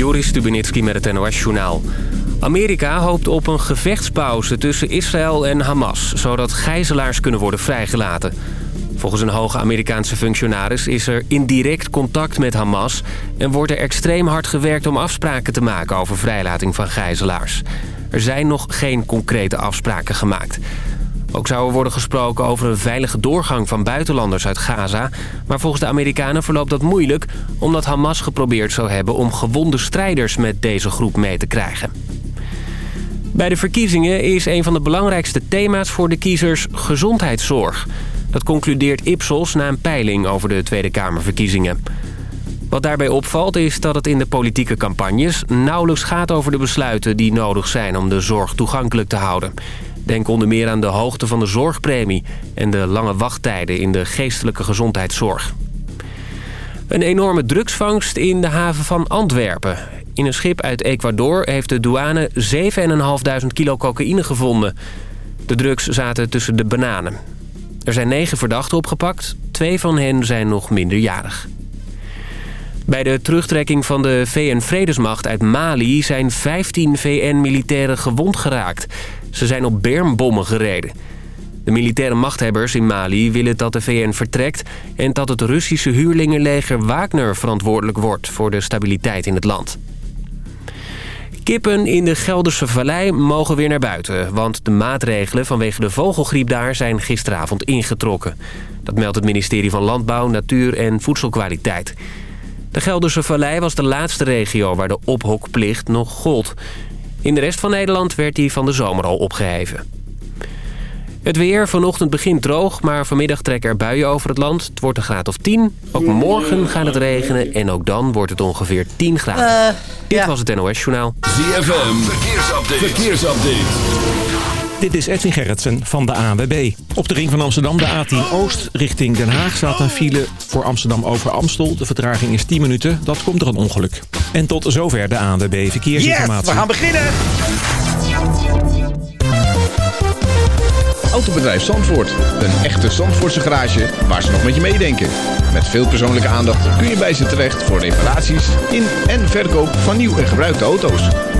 Joris Stubenitski met het NOS-journaal. Amerika hoopt op een gevechtspauze tussen Israël en Hamas... zodat gijzelaars kunnen worden vrijgelaten. Volgens een hoge Amerikaanse functionaris is er indirect contact met Hamas... en wordt er extreem hard gewerkt om afspraken te maken over vrijlating van gijzelaars. Er zijn nog geen concrete afspraken gemaakt. Ook zou er worden gesproken over een veilige doorgang van buitenlanders uit Gaza... maar volgens de Amerikanen verloopt dat moeilijk... omdat Hamas geprobeerd zou hebben om gewonde strijders met deze groep mee te krijgen. Bij de verkiezingen is een van de belangrijkste thema's voor de kiezers gezondheidszorg. Dat concludeert Ipsos na een peiling over de Tweede Kamerverkiezingen. Wat daarbij opvalt is dat het in de politieke campagnes nauwelijks gaat over de besluiten die nodig zijn om de zorg toegankelijk te houden. Denk onder meer aan de hoogte van de zorgpremie en de lange wachttijden in de geestelijke gezondheidszorg. Een enorme drugsvangst in de haven van Antwerpen. In een schip uit Ecuador heeft de douane 7.500 kilo cocaïne gevonden. De drugs zaten tussen de bananen. Er zijn negen verdachten opgepakt. Twee van hen zijn nog minderjarig. Bij de terugtrekking van de VN-vredesmacht uit Mali zijn 15 VN-militairen gewond geraakt. Ze zijn op bermbommen gereden. De militaire machthebbers in Mali willen dat de VN vertrekt... en dat het Russische huurlingenleger Wagner verantwoordelijk wordt... voor de stabiliteit in het land. Kippen in de Gelderse Vallei mogen weer naar buiten... want de maatregelen vanwege de vogelgriep daar zijn gisteravond ingetrokken. Dat meldt het ministerie van Landbouw, Natuur en Voedselkwaliteit. De Gelderse Vallei was de laatste regio waar de ophokplicht nog gold. In de rest van Nederland werd die van de zomer al opgeheven. Het weer vanochtend begint droog, maar vanmiddag trekken er buien over het land. Het wordt een graad of 10. Ook morgen gaat het regenen en ook dan wordt het ongeveer 10 graden. Dit was het NOS Journaal. ZFM, verkeersupdate. verkeersupdate. Dit is Edwin Gerritsen van de ANWB. Op de ring van Amsterdam, de A10 Oost, richting Den Haag... staat een file voor Amsterdam over Amstel. De vertraging is 10 minuten. Dat komt door een ongeluk. En tot zover de ANWB Verkeersinformatie. Yes, we gaan beginnen! Autobedrijf Zandvoort. Een echte Zandvoortse garage waar ze nog met je meedenken. Met veel persoonlijke aandacht kun je bij ze terecht... voor reparaties in en verkoop van nieuw en gebruikte auto's.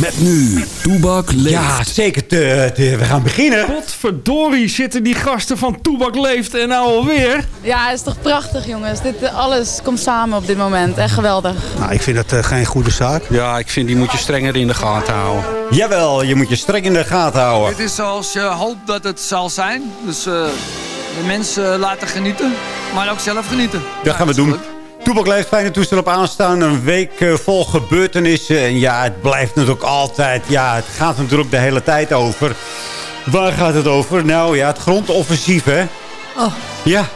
Met nu, Toebak leeft. Ja, zeker. Te, te- we gaan beginnen. Potverdorie zitten die gasten van Toebak Leeft en nou alweer. Ja, het is toch prachtig jongens. Dit, eh, alles komt samen op dit moment. Echt geweldig. Nou, ik vind dat eh, geen goede zaak. Ja, ik vind die moet je strenger in de gaten houden. Jawel, je moet je streng in de gaten houden. Het is zoals je hoopt dat het zal zijn. Dus eh, de mensen laten genieten, maar ook zelf genieten. Dat gaan we doen. Toepak leeft fijne toestel op aanstaan. Een week eh, vol gebeurtenissen. En ja, het blijft natuurlijk altijd... Ja, het gaat natuurlijk de hele tijd over. Waar gaat het over? Nou ja, het grondoffensief, hè? Oh. Ja,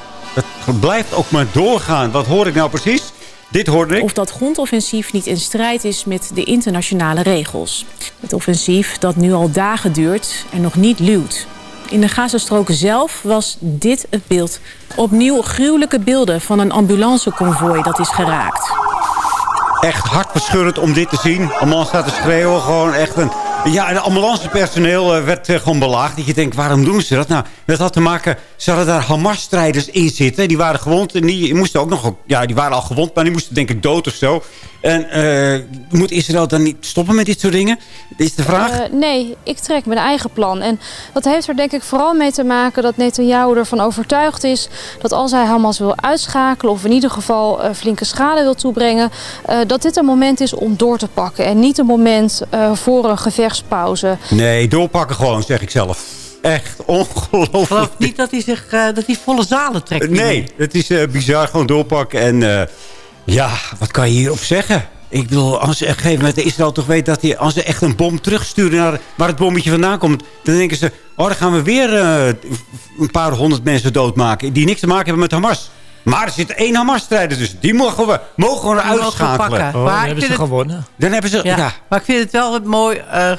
het blijft ook maar doorgaan. Wat hoor ik nou precies? Dit hoorde ik. Of dat grondoffensief niet in strijd is met de internationale regels. Het offensief dat nu al dagen duurt en nog niet luwt. In de Gazastrook zelf was dit het beeld. Opnieuw gruwelijke beelden van een ambulanceconvooi dat is geraakt. Echt hartverscheurend om dit te zien. Een man staat te schreeuwen. Gewoon echt een... Ja, het ambulancepersoneel eh, werd eh, gewoon belaagd. Dat je denkt, waarom doen ze dat? Nou, dat had te maken... Ze hadden daar Hamas-strijders in zitten. Die waren gewond. En die moesten ook nog... Ja, die waren al gewond, maar die moesten denk ik dood of zo. En eh, moet Israël dan niet stoppen met dit soort dingen? Is de vraag. Nee, ik trek mijn eigen plan. En dat heeft er denk ik vooral mee te maken dat Netanyahu ervan overtuigd is... dat als hij Hamas wil uitschakelen of in ieder geval flinke schade wil toebrengen... dat dit een moment is om door te pakken. En niet een moment voor een Nee, doorpakken gewoon, zeg ik zelf. Echt ongelooflijk. Ik geloof niet dat hij, zich, eh, dat hij volle zalen trekt. Nee, het is eh, bizar. Gewoon doorpakken. En eh, ja, wat kan je hierop zeggen? Ik bedoel, als ze op een gegeven moment de Israël toch weet dat hij... als ze echt een bom terugsturen naar waar het bommetje vandaan komt... dan denken ze, oh, dan gaan we weer eh, een paar honderd mensen doodmaken... die niks te maken hebben met Hamas. Maar er zit één Hamas-strijder dus. Die mogen we, mogen we Die uitschakelen. pakken. Oh, Maar dan hebben ze het- gewonnen. Dan hebben ze, ja. Ja. Maar ik vind het wel wat mooi, eh, eh,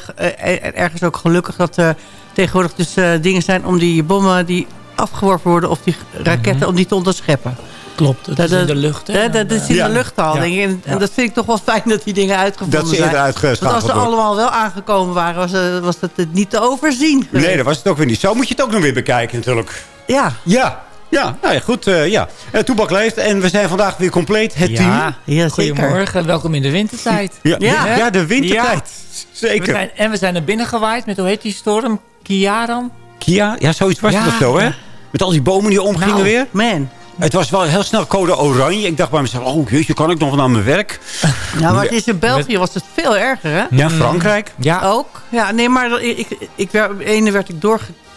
en ergens ook gelukkig dat eh, tegenwoordig dus eh, dingen zijn om die bommen die afgeworpen worden... of die raketten om die te onderscheppen. Klopt, dat, is in de lucht. hè? Dat is in Ja. de lucht al. Ja. denk ik. En, en Ja. dat vind ik toch wel fijn dat die dingen uitgevonden Dat ze zijn. uitgeschakeld Want als ze allemaal wel aangekomen waren, was, eh, was dat het niet te overzien. geweest. Nee, dat was het ook weer niet. Zo moet je het ook nog weer bekijken natuurlijk. Ja. Ja, ja, nou ja, goed. eh, ja. Eh, Toebak leeft en we zijn vandaag weer compleet. Het team. Ja, Ja, zeker. goedemorgen. Welkom in de wintertijd. Ja, Ja. ja. de wintertijd. We Zeker. zijn, en we zijn naar binnen gewaaid met, hoe heet die storm? Kiaran? Kia, ja, zoiets was het Ja. of zo, hè? Met al die bomen die omgingen Nou. weer. Man. Het was wel heel snel code oranje. Ik dacht bij mezelf, oh jeetje, kan ik nog naar mijn werk? Nou, maar het is in België was het veel erger, hè? Ja, Frankrijk. Ja. Ook. Ja, nee, maar ik, ik, ik, werd- ene werd ik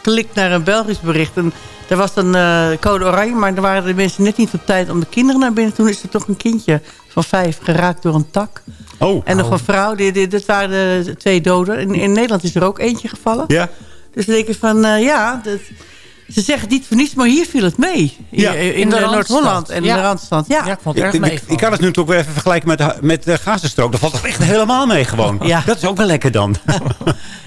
doorgeklikt naar een Belgisch bericht. En er was een eh, code oranje, maar er waren de mensen net niet op tijd om de kinderen naar binnen. Toen is er toch een kindje van vijf geraakt door een tak. Oh, En nog een vrouw. Die, die, dit waren de twee doden. In, in Nederland is er ook eentje gevallen. ja. Dus dan denk ik van, eh, ja... Dat, ze zeggen het niet voor niets, maar hier viel het mee. Ja. in, In eh. Noord-Holland en Ja. de Randstad. Ja. Ja, ik vond het Ik, erg mee. ik, ik kan het nu toch weer even vergelijken met, de- met de Gazastrook. Dat valt toch echt helemaal mee gewoon. Ja. Dat is ook wel lekker dan.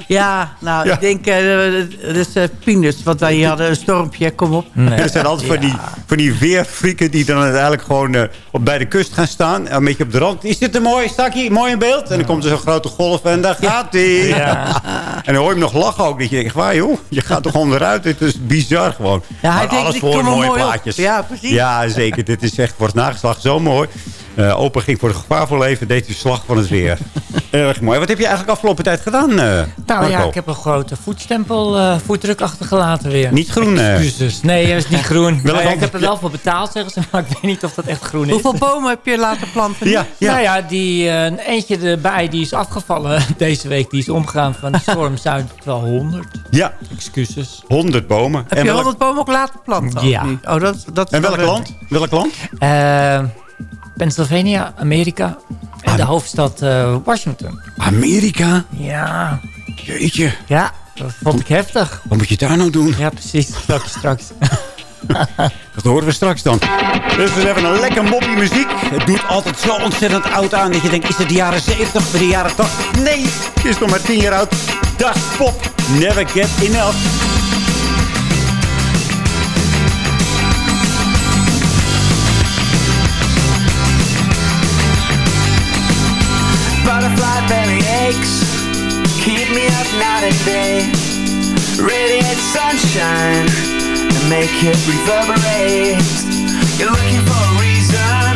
Ja, nou, Ja. ik denk, eh dat is eh peanuts. Want wij hadden een stormpje, kom op. Nee. Er zijn altijd van, die, van die weerfrieken die dan uiteindelijk gewoon eh, op, bij de kust gaan staan. Een beetje op de rand. Is dit een mooi stakje? Mooi in beeld? En dan komt er zo'n grote golf en daar gaat hij. Ja. En dan hoor je hem nog lachen ook. Dat je denkt, waar joh, je gaat toch onderuit. Dit is bizar gewoon. Ja, hij Maar denkt, alles voor mooie mooi plaatjes. Ja, precies. Ja, zeker. Dit is echt, wordt nageslacht zo mooi. Eh opa ging voor het gevaar voor leven, deed hij slag van het weer. Erg mooi. Wat heb je eigenlijk afgelopen tijd gedaan, eh Nou ja, ik heb een grote voetstempel, eh voetdruk achtergelaten weer. Niet groen. Excuses. Nee, dat is niet groen. Wel Nou ja, een ik heb er wel voor betaald, zeggen ze, maar ik weet niet of dat echt groen is. Hoeveel bomen heb je laten planten? Ja, ja. Nou ja, die, eentje erbij, die is afgevallen deze week. Die is omgegaan van de storm. Zijn het wel 100? ja, Excuses. 100 bomen. Heb en, je welk, 100 bomen ook laten planten? Ja. Oh, dat, dat en wel welk land? Welk land? Pennsylvania, Amerika. En de hoofdstad eh, Washington. Amerika? Ja, Jeetje, ja, dat vond ik heftig. wat moet je daar nou doen? Ja, precies. Dat je straks. Dat horen we straks dan. Dus we hebben een lekker moppie muziek. Het doet altijd zo ontzettend oud aan dat je denkt, is het de jaren 70 of de jaren 80? Nee, het is nog maar 10 jaar oud. Das Pop, Never Get Enough. Belly aches Keep me up night and day. Radiate sunshine And make it reverberate. You're looking for a reason.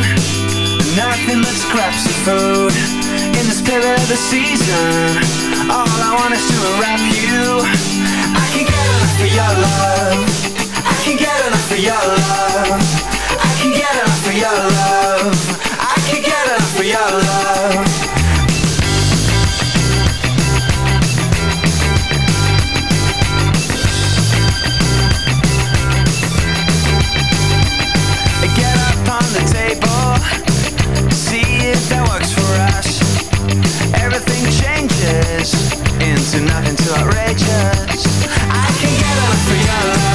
Nothing but scraps of food In the spirit of the season. All I want is to wrap you. I can get enough for your love. I can get enough for your love. I can get enough for your love. I can get enough for your love the table, see if that works for us. Everything changes into outrageous. I can get enough for your uit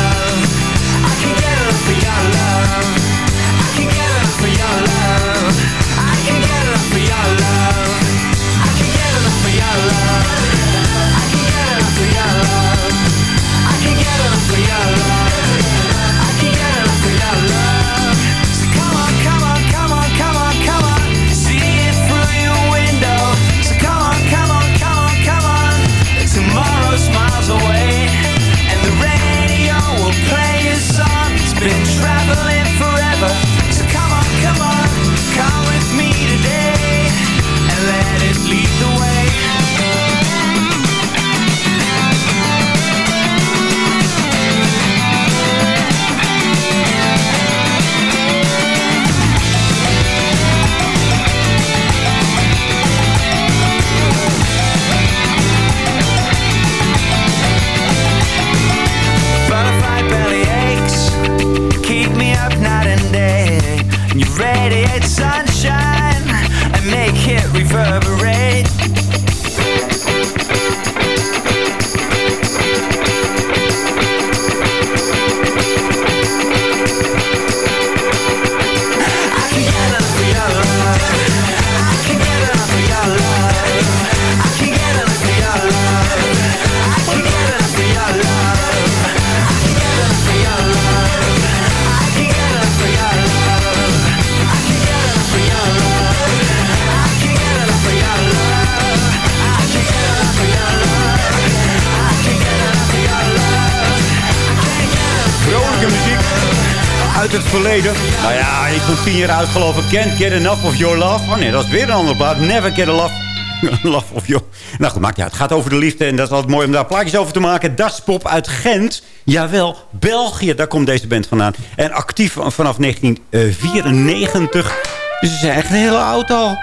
ben tien jaar ik. Can't get enough of your love. Oh nee, dat is weer een andere plaat. Never get enough. Love of your... Nou goed, maakt niet. Het gaat over de liefde en dat is altijd mooi om daar plaatjes over te maken. Daspop uit Gent. Jawel, België, daar komt deze band vandaan. En actief vanaf 1994. Dus ze zijn echt een hele oud al.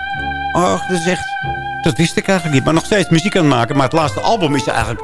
Och, dat is echt... Dat wist ik eigenlijk niet. Maar nog steeds muziek aan het maken. Maar het laatste album is eigenlijk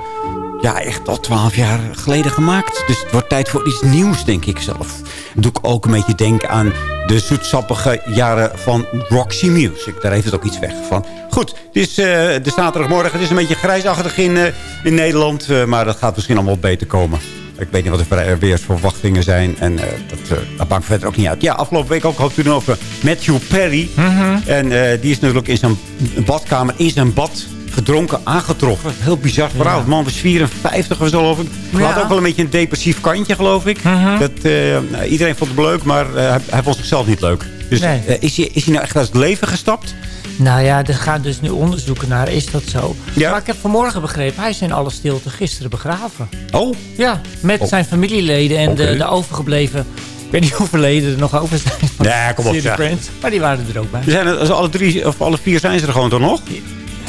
ja, echt al twaalf jaar geleden gemaakt. Dus het wordt tijd voor iets nieuws, denk ik zelf. Doe ik ook een beetje denken aan de zoetsappige jaren van Roxy Music. Daar heeft het ook iets weg van. Goed, het is uh, de zaterdagmorgen. Het is een beetje grijsachtig in, uh, in Nederland. Uh, maar dat gaat misschien allemaal beter komen. Ik weet niet wat de weersverwachtingen zijn. En dat, dat maakt verder ook niet uit. Ja, afgelopen week ook hoop toen over Matthew Perry. Mm -hmm. En die is natuurlijk in zijn badkamer, in zijn bad gedronken aangetroffen. Heel bizar verhaal. Ja. De man was 54 of zo, geloof ik. Hij had ook wel een beetje een depressief kantje, geloof ik. Uh -huh. dat, uh, iedereen vond het leuk, maar uh, hij, hij, vond zichzelf niet leuk. Dus nee. is, hij, is hij nou echt uit het leven gestapt? Nou ja, er gaan dus nu onderzoeken naar, is dat zo? Ja. Maar ik heb vanmorgen begrepen, hij is in alle stilte gisteren begraven. Oh? Ja, met oh. zijn familieleden en okay. de, de overgebleven ik weet niet hoeveel leden er nog over zijn. Ja, kom op. Friends, maar die waren er ook bij. Zijn er, alle, drie, of alle vier zijn ze er gewoon toch nog?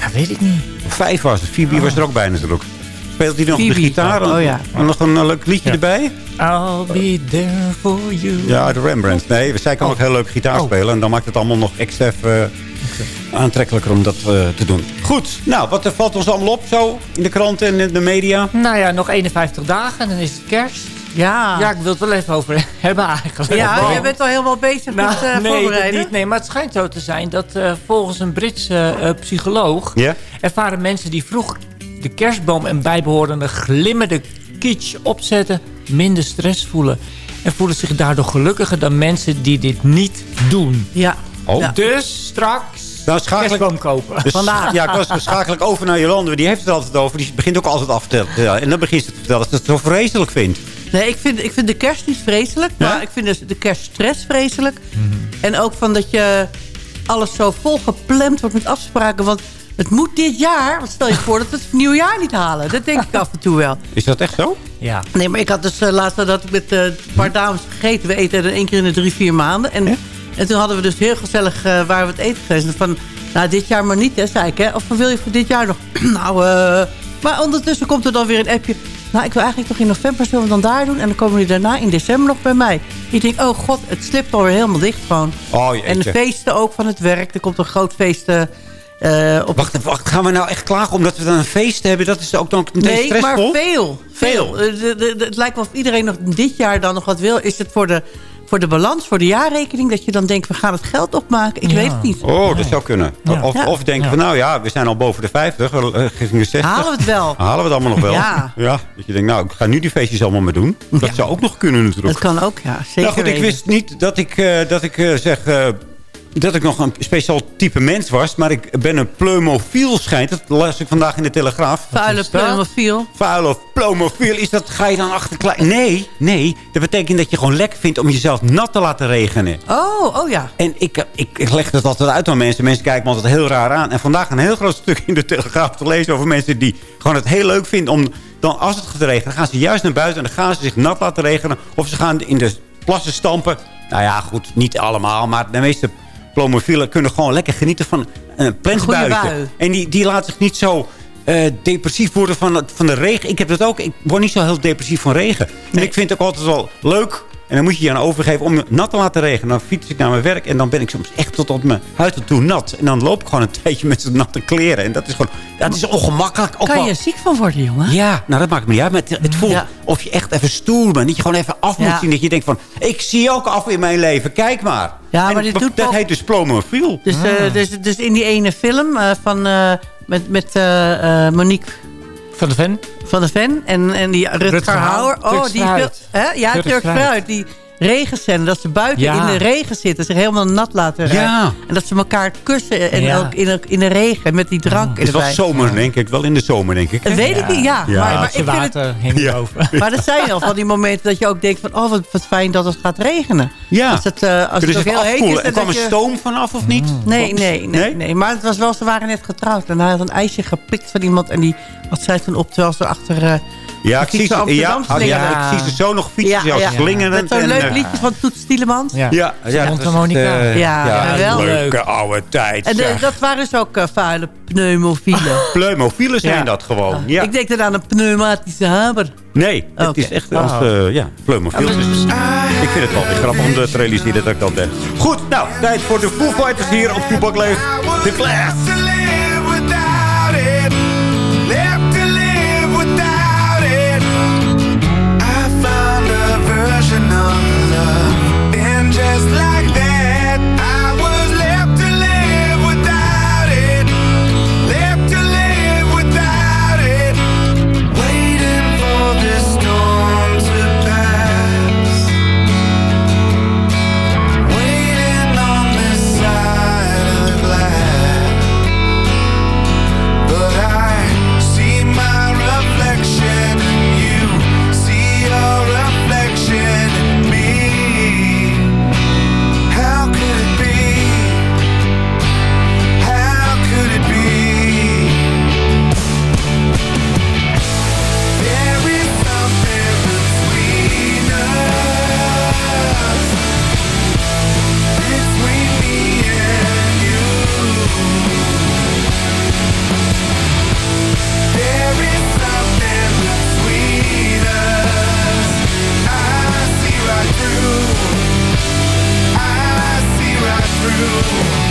Ja, weet ik niet. Vijf was het. Phoebe oh. was er ook bij natuurlijk. Speelt hij nog Phoebe. de gitaar? Oh, ja. En nog een leuk liedje erbij? I'll be there for you. Ja, de Rembrandt. Nee, zij kan oh. ook heel leuk gitaar oh. spelen. En dan maakt het allemaal nog extra uh, okay. aantrekkelijker om dat uh, te doen. Goed, nou, wat valt ons allemaal op zo in de kranten en in de media? Nou ja, nog 51 dagen en dan is het kerst. Ja. ja, ik wil het wel even over hebben eigenlijk. Ja, je bent al helemaal bezig nou, met uh, nee, voorbereiden. Niet, nee, maar het schijnt zo te zijn dat uh, volgens een Britse uh, psycholoog... Yeah. ervaren mensen die vroeg de kerstboom en bijbehorende glimmende kitsch opzetten... minder stress voelen. En voelen zich daardoor gelukkiger dan mensen die dit niet doen. Ja. Oh. ja. Dus straks nou, schakelijk, kopen. Dus, Vandaag. Ja, ik was schakelijk over naar Jolande. Die heeft het altijd over. Die begint ook altijd af te vertellen. En dan begint ze te vertellen dat ze het zo vreselijk vindt. Nee, ik vind, ik vind de kerst niet vreselijk. Maar ja? ik vind dus de kerststress vreselijk. Mm -hmm. En ook van dat je alles zo volgepland wordt met afspraken. Want het moet dit jaar. Want stel je voor dat we het nieuwjaar niet halen. Dat denk ik af en toe wel. Is dat echt zo? Ja. Nee, maar ik had dus uh, laatst dat ik met uh, een paar dames gegeten. We eten er één keer in de drie, vier maanden. En, en toen hadden we dus heel gezellig uh, waar we het eten geweest. Van, nou, dit jaar maar niet, hè, zei ik. Hè? Of wil je voor dit jaar nog? nou, uh, maar ondertussen komt er dan weer een appje. Nou, ik wil eigenlijk toch in november zullen we dan daar doen. En dan komen jullie daarna in december nog bij mij. Ik denk, oh god, het slipt alweer helemaal dicht gewoon. Oh, en de feesten ook van het werk. Er komt een groot feest... Uh, op wacht, wacht, gaan we nou echt klagen omdat we dan een feest hebben? Dat is ook dan meteen nee, stressvol? maar veel. Veel. veel. De, de, de, het lijkt wel of iedereen nog dit jaar dan nog wat wil. Is het voor de voor de balans, voor de jaarrekening... dat je dan denkt, we gaan het geld opmaken. Ik ja. weet het niet. Oh, dat zou kunnen. Ja. Of, ja. of denken van, nou ja, we zijn al boven de 50, uh, 60. Halen we het wel. Halen we het allemaal nog wel. Ja. ja. Dat je denkt, nou, ik ga nu die feestjes allemaal maar doen. Dat zou ook nog kunnen natuurlijk. Dat kan ook, ja. Zeker nou goed, ik wist niet dat ik, uh, dat ik uh, zeg dat ik nog een speciaal type mens was. Maar ik ben een pleumofiel schijnt. Dat las ik vandaag in de Telegraaf. Vuile pleumofiel. Vuile of pleumofiel. Is dat, ga je dan achter klein... Nee, nee. Dat betekent dat je gewoon lekker vindt om jezelf nat te laten regenen. Oh, oh ja. En ik, ik, ik leg dat altijd uit aan mensen. Mensen kijken me altijd heel raar aan. En vandaag een heel groot stuk in de Telegraaf te lezen over mensen die gewoon het heel leuk vinden om... Dan, als het gaat regenen, dan gaan ze juist naar buiten en dan gaan ze zich nat laten regenen. Of ze gaan in de plassen stampen. Nou ja, goed, niet allemaal, maar de meeste plomofielen kunnen gewoon lekker genieten van een plensbuitje. En die, die laat zich niet zo uh, depressief worden van, van de regen. Ik heb dat ook. Ik word niet zo heel depressief van regen. Nee. En ik vind het ook altijd wel leuk. En dan moet je je aan overgeven om nat te laten regenen. Dan fiets ik naar mijn werk en dan ben ik soms echt tot op mijn huid toe nat. En dan loop ik gewoon een tijdje met zo'n natte kleren. En dat is gewoon, dat is ongemakkelijk. Ook kan wel. je ziek van worden, jongen? Ja, nou dat maakt me niet uit. Maar het, het voelt ja. of je echt even stoer bent. Dat je gewoon even af moet ja. zien. Dat je denkt van, ik zie ook af in mijn leven. Kijk maar. Ja, en maar dit doet dat ook... heet dus plomofiel. Dus, ah. uh, dus, dus in die ene film uh, van, uh, met, met Monique... Van de Ven. Van de Ven. En, en die Rutger Hauer. Oh, die... Hè? Ja, Turk Fruit. Die regenscène. Dat ze buiten ja. in de regen zitten. Zich helemaal nat laten rijden. Ja. En dat ze elkaar kussen. En ja. ook in de, in de regen. Met die drank Het was zomer, denk ik. Wel in de zomer, denk ik. Dat weet ik niet, ja. ja. Maar, maar ik water vind het, over. Maar er zijn al van die momenten dat je ook denkt van... Oh, wat, wat fijn dat het gaat regenen. Ja. Als het, uh, als het ook heel heet is. Er kwam een je... stoom vanaf of niet? Nee, nee, nee, nee, Maar het was wel, ze waren net getrouwd. En hij had een ijsje gepikt van iemand. En die had zij toen op terwijl ze achter... Uh, Ja, Ik ik zie ze, ja, ja, ik zie ze zo nog fietsen. Ja, ja. slingerend. Met zo'n leuk eh, liedje van Toet Stielemans. Ja. Ja, ja, dat eh, Ja, geweldig. Leuke oude tijd. En de- zeg. dat waren dus ook uh, vuile pneumofielen. Pleumofielen zijn Ja. dat gewoon. Ja. Ik denk dan aan een pneumatische hamer. Nee, het is echt Oh. als, eh, ja, pleumofiel. Ja, maar- Dus ik vind het wel weer grappig om te realiseren dat ik dat ben. Goed, nou, tijd voor de Foo Fighters hier op Toepak Leeft. De Class. you.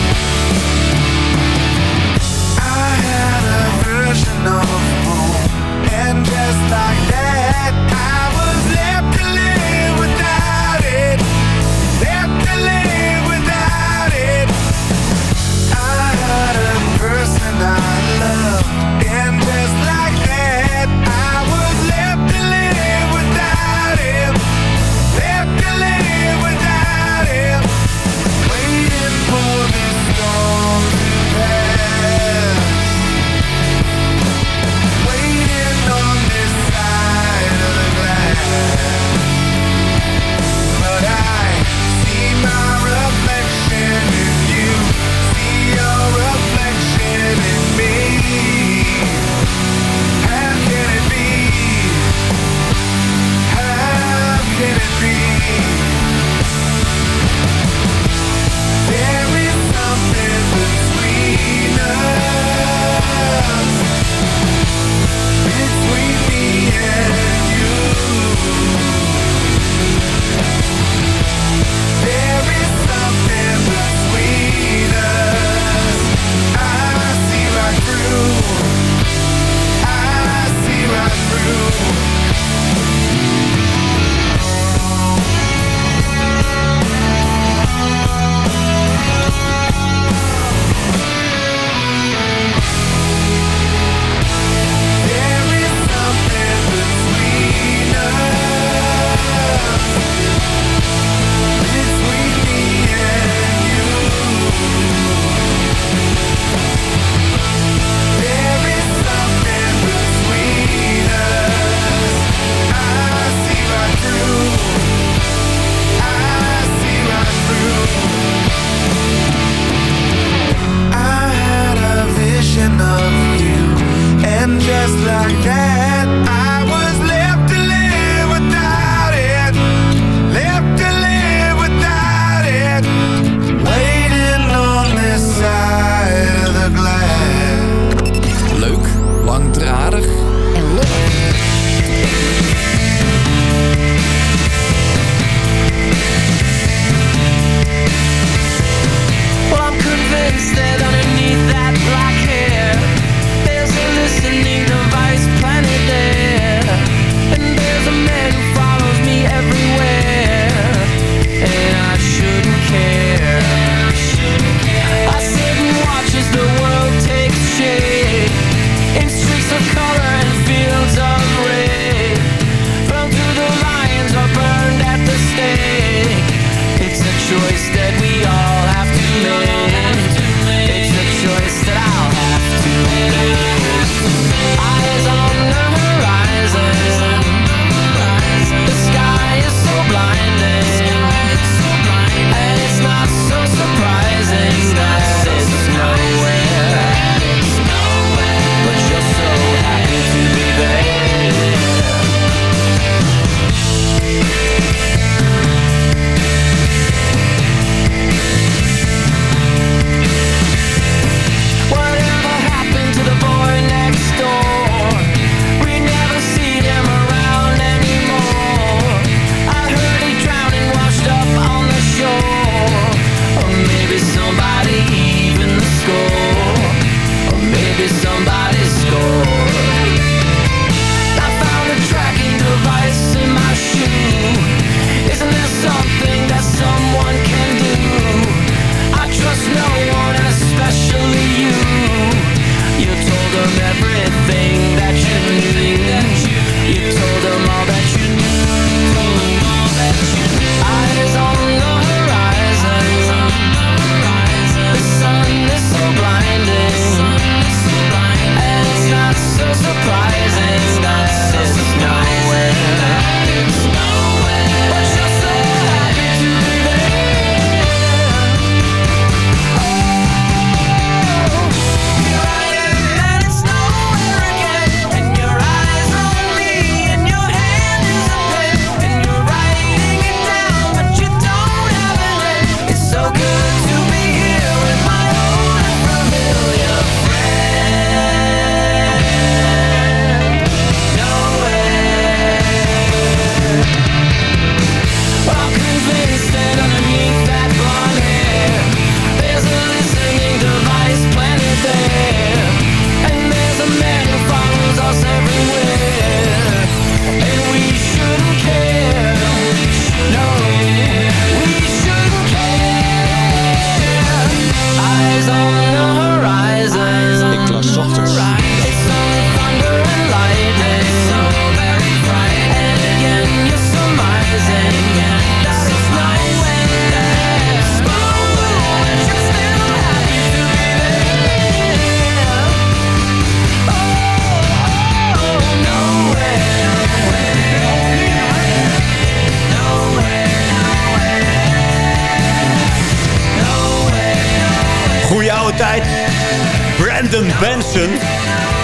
Brandon Benson.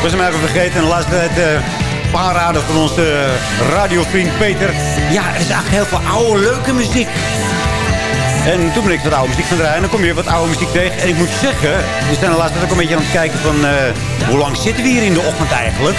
Was hem even vergeten. En de laatste tijd uh, aanraden van onze uh, radiovriend Peter. Ja, er is eigenlijk heel veel oude, leuke muziek. En toen ben ik wat oude muziek gaan draaien. En dan kom je weer wat oude muziek tegen. En ik moet zeggen, we zijn de laatste tijd ook een beetje aan het kijken van... Uh, hoe lang zitten we hier in de ochtend eigenlijk?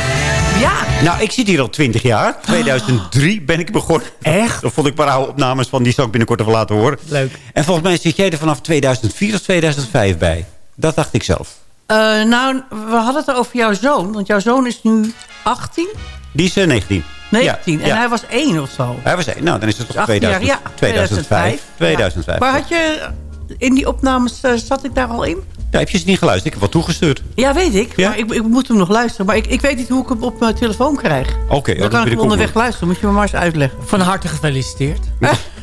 Ja. Nou, ik zit hier al 20 jaar. 2003 ben ik begonnen. Echt? Dan vond ik een paar oude opnames van. Die zal ik binnenkort even laten horen. Leuk. En volgens mij zit jij er vanaf 2004 of 2005 bij. Dat dacht ik zelf. Uh, nou, we hadden het over jouw zoon. Want jouw zoon is nu 18? Die is uh, 19. 19. Ja, en ja. hij was 1 of zo. Hij was 1. Nou, dan is het toch 18 jaar, 2000, ja, 2005. 2005. Maar had je... In die opnames uh, zat ik daar al in? Ja, heb je ze niet geluisterd? Ik heb wat toegestuurd. Ja, weet ik. Maar ik, ik, moet hem nog luisteren. Maar ik, ik weet niet hoe ik hem op mijn telefoon krijg. Oké. Okay, dan kan ik hem onderweg luisteren. Moet je me maar eens uitleggen. Van harte gefeliciteerd.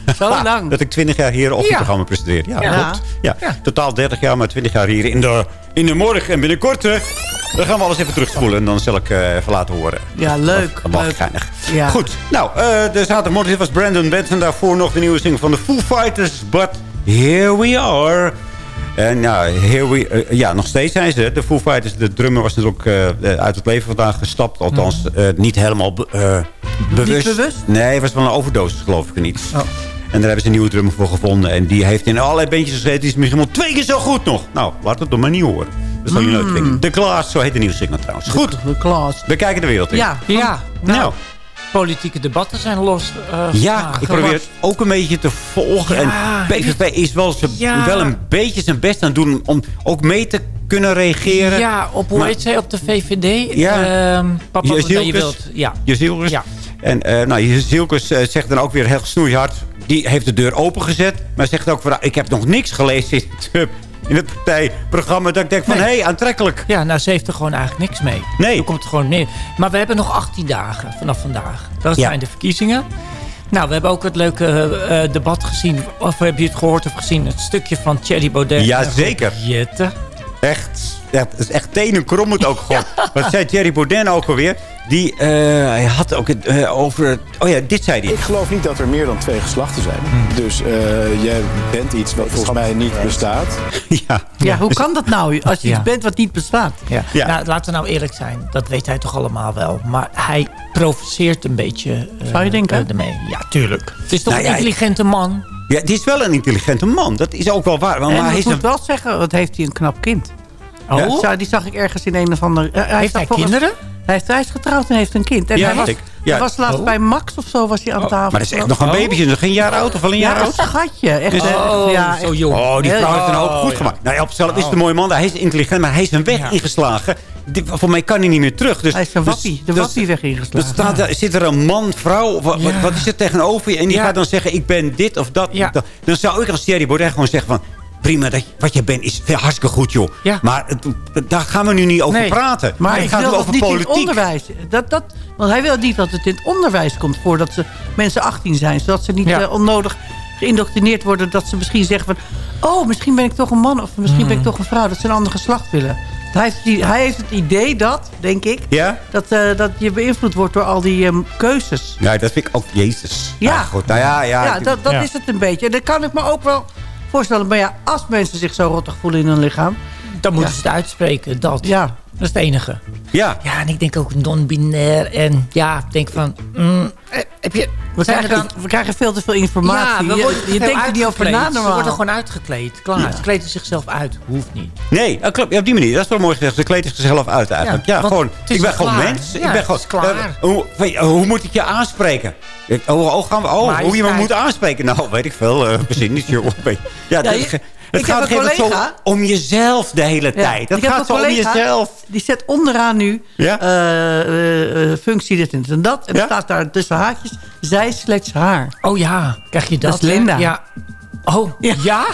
Zo lang. Dat ik 20 jaar hier op het Ja. programma presenteer. Ja, klopt. Ja. Totaal 30 jaar, maar 20 jaar hier in de, in de morgen. En binnenkort eh, dan gaan we alles even terugspoelen. En dan zal ik eh, even laten horen. Ja, leuk. Dat mag geinig. Goed. Nou, eh, de zaterdagmorgen dit was Brandon Benson. Daarvoor nog de nieuwe single van de Foo Fighters. But here we are. En ja, here we, ja, nog steeds zijn ze. De Foo Fighters, de drummer was natuurlijk eh, uit het leven vandaag gestapt. Althans, eh, niet helemaal be- bewust. Mhm. bewust? Nee, het was van een overdosis, geloof ik niet. Oh. En daar hebben ze een nieuwe drummer voor gevonden. En die heeft in allerlei bandjes gezeten. Die is misschien wel twee keer zo goed nog. Nou, laat het door maar niet horen. Dat zal je nooit weten. De Klaas, zo heet de nieuwe single trouwens. Goed. De Klaas. we kijken de wereld in. Ja. Ja, Nou, nou, politieke debatten zijn los. eh, ja, ik probeer het ook een beetje te volgen. Ja, en PVV is wel, ze, Ja. wel een beetje zijn best aan het doen om ook mee te kunnen reageren. Ja, op hoe Maar- heet zij op de VVD? Ja. Ehm, papa, Je je wilt. Ja. Ja. En eh nou, Jezielkes eh, zegt dan ook weer heel snoeihard. Die heeft de deur opengezet. Maar zegt ook van, nou, ik heb nog niks gelezen in het, eh, in het partijprogramma. Dat ik denk van, hé, Nee. hey, aantrekkelijk. Ja, nou, ze heeft er gewoon eigenlijk niks mee. Nee. Er komt er gewoon neer. Maar we hebben nog 18 dagen vanaf vandaag. Dat Ja. zijn de verkiezingen. Nou, we hebben ook het leuke eh, debat gezien. Of heb je het gehoord of gezien? Het stukje van Thierry Baudet. Jazeker. Jette. Echt, echt, het is echt tenenkrommend ook gewoon. Wat zei Thierry Baudet ook alweer? Die, eh, hij had ook het eh, over... Oh ja, dit zei hij. Ik geloof niet dat er meer dan twee geslachten zijn. Dus eh, jij bent iets wat volgens mij niet bestaat. ja. Ja, hoe kan dat nou? Als je Ja. iets bent wat niet bestaat. Ja. Ja. Nou, laten we nou eerlijk zijn. Dat weet hij toch allemaal wel. Maar hij provoceert een beetje eh, Zou je denken? ermee. Ja, tuurlijk. Het is toch Nou een ja, intelligente man. Ja, die is wel een intelligente man. Dat is ook wel waar. Maar En hij ik is moet een... wel zeggen, wat heeft hij een knap kind. Oh, Ja, die zag ik ergens in een of ander... eh, heeft zag hij volgens- kinderen? Hij, is getrouwd en heeft een kind. En Ja, hij was, ik- ja. hij was laatst Oh. bij Max of zo was hij aan tafel. Maar dat is echt nog een babytje. Nog geen jaar oud of wel een jaar Ja, een oud? schatje. Echt, Dus- Oh, ja, zo jong. Oh, die vrouw heeft een hoop Oh, goed gemaakt. Nou ja, op zichzelf is het een mooie man. Hij is intelligent, maar hij is een weg ingeslagen. Die- voor mij kan hij niet meer terug. Dus, Hij is een dus- wappie, de dus- wappie weg Dus ingeslagen. staat, daar- zit er een man, vrouw, wat, is er tegenover je? En die gaat dan zeggen, ik ben dit of dat. Dan zou ik als Thierry Baudet gewoon zeggen van... Prima, dat, wat je bent is hartstikke goed, joh. Ja. Maar het- daar gaan we nu niet over Nee. praten. Maar het ik gaat wil over niet in het politiek. onderwijs. Dat, dat, want hij wil niet dat het in het onderwijs komt voordat ze mensen 18 zijn. Zodat ze niet Ja. eh, onnodig geïndoctrineerd worden. Dat ze misschien zeggen van... Oh, misschien ben ik toch een man of misschien ben ik toch een vrouw. Dat ze een ander geslacht willen. Hij heeft, die, hij heeft het idee dat, denk ik... Ja? Dat, eh, dat je beïnvloed wordt door al die ehm, keuzes. Ja, dat vind ik ook... Jezus. Ja. Nou, goed, nou ja, ja. Ja, dat, dat Ja. is het een beetje. En dat kan ik me ook wel voorstellen. Maar ja, als mensen zich zo rottig voelen in hun lichaam... Dan moeten Ja. ze het uitspreken. Dat. Ja, Dat is het enige. ja. Ja, en ik denk ook non-binair. En ja, ik denk van... mm, eh, heb je... we krijgen, dan... we krijgen veel te veel informatie. Ja, we worden je je denkt er niet over na Ze normaal. worden gewoon uitgekleed. Klaar. Ze kleden zichzelf uit. Hoeft niet. Nee, dat klopt. Ja, op die manier. Dat is wel mooi gezegd. Ze kleedt zichzelf uit eigenlijk. Ja, gewoon. is Ik ben gewoon klaar. mens. Ik ben gewoon, is klaar. Eh, hoe, hoe moet ik je aanspreken? Oh, oh, gaan we, oh hoe je me moet aanspreken? Nou, weet ik veel. eh precies niet, joh. Je. Ja, dat- het ik gaat heb een zo collega- om jezelf de hele Ja, tijd. Dat ik heb gaat een zo om jezelf. Die zet onderaan nu Ja? eh, eh, eh, functie dit en dat en dat. En Ja? er staat daar tussen haakjes, zij slash haar. Oh ja, krijg je dat? Dat is Linda. Ja. Oh, ja?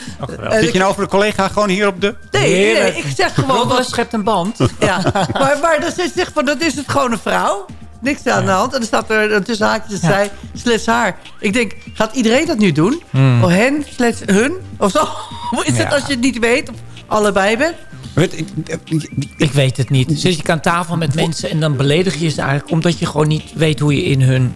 Zit je nou over de collega gewoon hier op de... Nee, nee, ik zeg gewoon... Wat, schept een band. ja. maar, maar dan zegt zegt van, dat is het gewoon een vrouw. Niks aan de hand. En dan staat er tussen haakjes, Ja. zij slash haar. Ik denk, gaat iedereen dat nu doen? Of hen slash hun? Of zo? Hoe is het Hmm. Als je het niet weet? Of allebei bent? Ik weet het niet. Zit je aan tafel met mensen en dan beledig je ze eigenlijk... omdat je gewoon niet weet hoe je in hun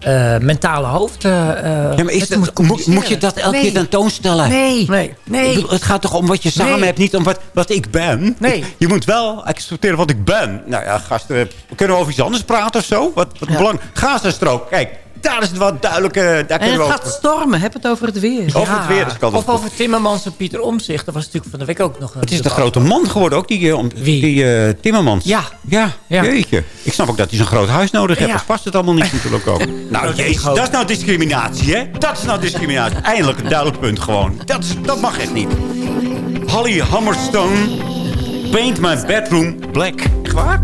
eh, mentale hoofd... eh, eh, Ja, maar is dat, moet moet, moet je dat elke Nee. keer tentoonstellen? Nee. Nee. Nee. bedoel, Het gaat toch om wat je samen Nee. hebt, niet om wat, wat ik ben. Nee. Je moet wel accepteren wat ik ben. Nou ja, gasten, kunnen we over iets anders praten of zo? Wat, wat Ja. belang? Gazastrook, kijk, daar is het wat duidelijker. Daar En het we gaat over. stormen. Heb het over het weer. Over het weer is het Of over Timmermans en Pieter Omzicht. Dat was natuurlijk van de week ook nog een Het is de grote man geworden, ook die, eh, die eh, Timmermans. Ja. ja. Ja. jeetje. Ik snap ook dat hij zo'n groot huis nodig heeft. Ja. Past het allemaal niet natuurlijk ook. nou, jezus, dat is nou discriminatie, hè? Dat is nou discriminatie. Eindelijk een duidelijk punt gewoon. Dat, is, dat mag echt niet. Holly Hammerstone, paint my bedroom black. Echt waar?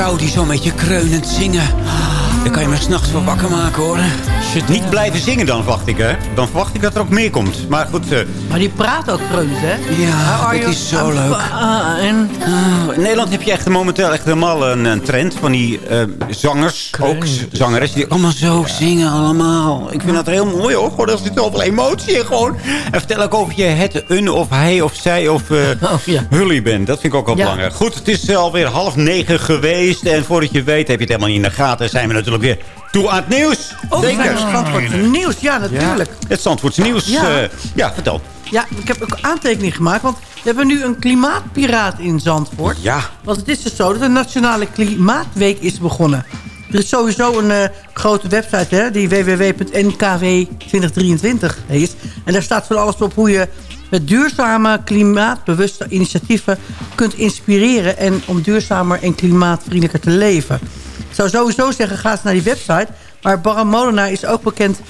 Vrouw die zo met je kreunend zingen. Daar kan je me s'nachts voor wakker maken, hoor. Niet blijven zingen dan, ik, hè? Dan verwacht ik dat er ook meer komt. Maar goed... eh, Maar die praat ook kreunend, hè? ja, you- is zo I'm leuk. En Ah, in Nederland heb je echt momenteel echt helemaal een, een trend van die eh, zangers, ook zangeressen, die allemaal zo zingen allemaal. Ik vind dat heel mooi hoor, gewoon, er zit zoveel emotie in gewoon. En vertel ook of je het een of hij of zij of eh Hully bent. Dat vind ik ook wel Ja. belangrijk. Goed, het is alweer half negen geweest en voordat je weet heb je het helemaal niet in de gaten. Zijn we natuurlijk weer toe aan het nieuws. Oh, Zeker. Zandvoortse nieuws. Ja, natuurlijk. Het Zandvoortse nieuws. Ja. Ja, ja vertel. Ja, ik heb ook aantekening gemaakt. Want we hebben nu een klimaatpiraat in Zandvoort. Ja. Want het is dus zo dat de Nationale Klimaatweek is begonnen. Er is sowieso een eh, grote website, hè, die www.nkw2023 is. En daar staat van alles op hoe je met duurzame, klimaatbewuste initiatieven kunt inspireren... en om duurzamer en klimaatvriendelijker te leven. Ik zou sowieso zeggen, ga eens naar die website. Maar Bram Molenaar is ook bekend